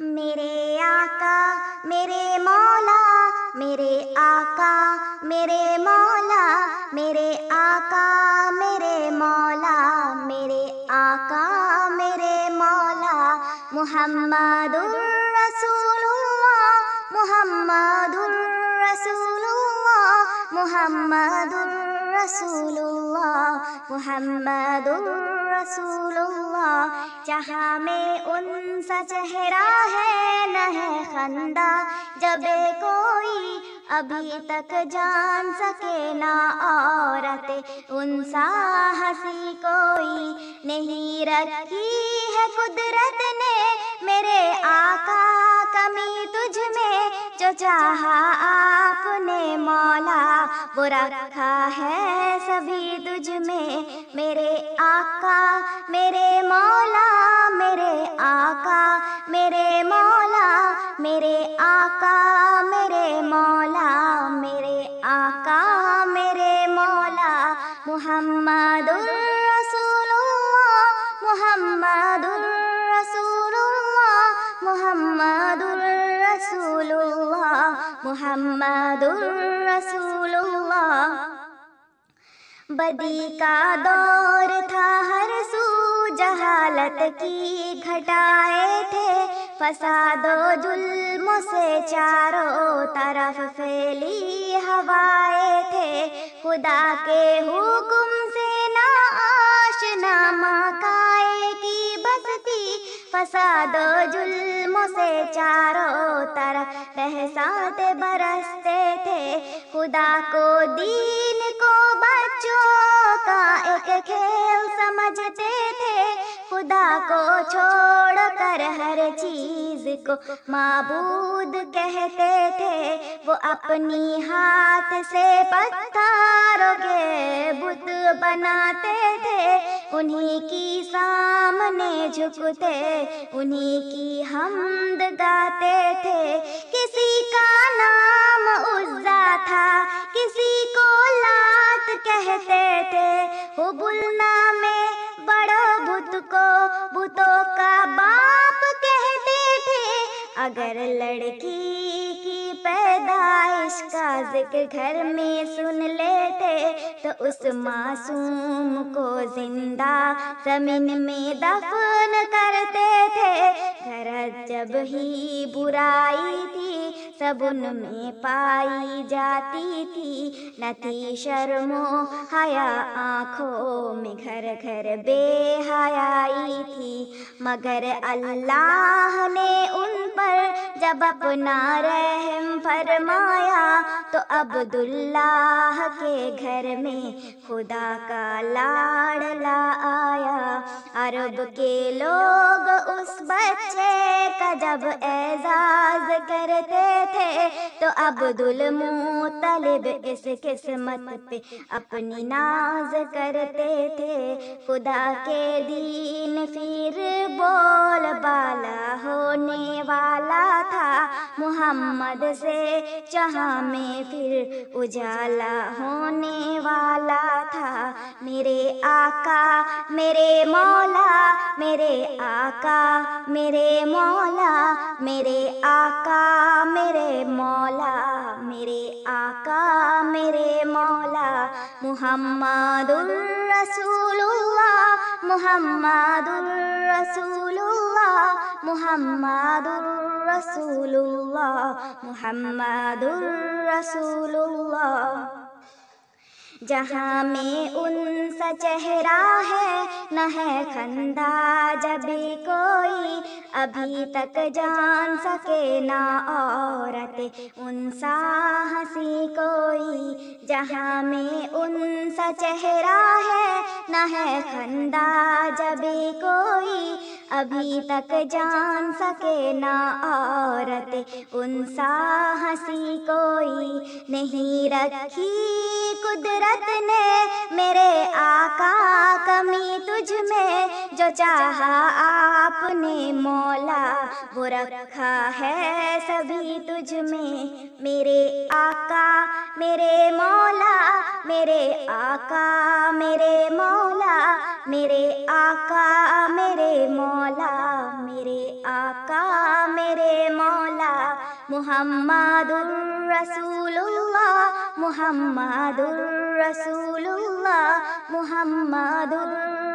मेरे आका, मेरे मौला, मेरे आका, मेरे मौला, मेरे आका, मेरे मौला, मेरे आका, मेरे मौला। मुहम्मदुर रसूलुल्लाह मुहम्मदुर रसूलुल्लाह, मुहम्मदुर रसूलुल्लाह मुहम्मदुर रसूलुल्लाह जहाँ में उनसा चेहरा है न है खंदा जब कोई अभी तक जान सके ना औरत, उनसा हँसी कोई नहीं रखी है कुदरत ने। मेरे आका कमी तुझ में जो चाहा आपने मौला, वो रखा है सभी तुझ में। मेरे आका, मेरे मौला, मेरे आका, मेरे मौला, मेरे आका। मुहम्मदुर रसूलुल्लाह बदी का दौर था हर सू जहालत की घटाए थे फसादो जुल्म से चारों तरफ़ फैली हवाए थे खुदा के हुक्म से ना आशना मकाए की बसती फसादो जुल्म से चारों तरफ़ बहसाते बरसते थे। खुदा को दीन को बच्चों का एक खेल समझते थे। खुदा को छोड़ कर हर चीज़ को माबूद कहते थे। वो अपनी हाथ से पत्थरों के बुत बनाते थे। उन्हीं की सामने झुकते, उन्हीं की हमद गाते थे। किसी का नाम उज्जा था, किसी को लात कहते थे। हुबुलना में बड़ो बुत को बुतों अगर लड़की की पैदाइश का ज़िक्र घर में सुन लेते तो उस मासूम को ज़िंदा ज़मीन में दफन करते थे। घर जब ही बुराई थी सब उनमें पाई जाती थी। न थी शर्मो हया आँखों में घर घर बेहयाई थी। मगर अल्लाह ने उन पर जब अपना रहम फरमाया तो अब्दुल्लाह के घर में खुदा का लाडला आया। अरब के लोग उस बच्चे का जब एजाज करते थे तो अब अब्दुल मुतलिब इस किस्मत पे अपनी नाज करते थे। खुदा के दीन फिर बोल, बाला मोहम्मद से जहाँ में फिर उजाला होने वाला था। मेरे आका, मेरे मौला, मेरे आका, मेरे मौला, मेरे आका, मेरे मौला, मेरे आका, मेरे मौला। मुहम्मदुर रसूलुल्लाह मुहम्मदुर रसूलुल्लाह, मुहम्मदुर रसूलुल्लाह मुहम्मदुर रसूलुल्लाह जहाँ में उनसा चेहरा है न है खंदा जब कोई अभी तक जान सके ना औरत उनसा हँसी कोई जहाँ में उनसा चेहरा है न है खंदा जब कोई अभी तक जान सके ना औरत। उनसा हँसी कोई नहीं रखी कुदरत ने मेरे आका कमी तुझ में। जो चाहा आपने मौला वो रखा है सभी तुझ में। मेरे आका, मेरे मौला, मेरे आका, मेरे मौला, मेरे आका, मेरे मौला, मेरे आका, मेरे मौला। मुहम्मदुर रसूलुल्लाह मुहम्मदुर रसूलुल्लाह, मुहम्मदुर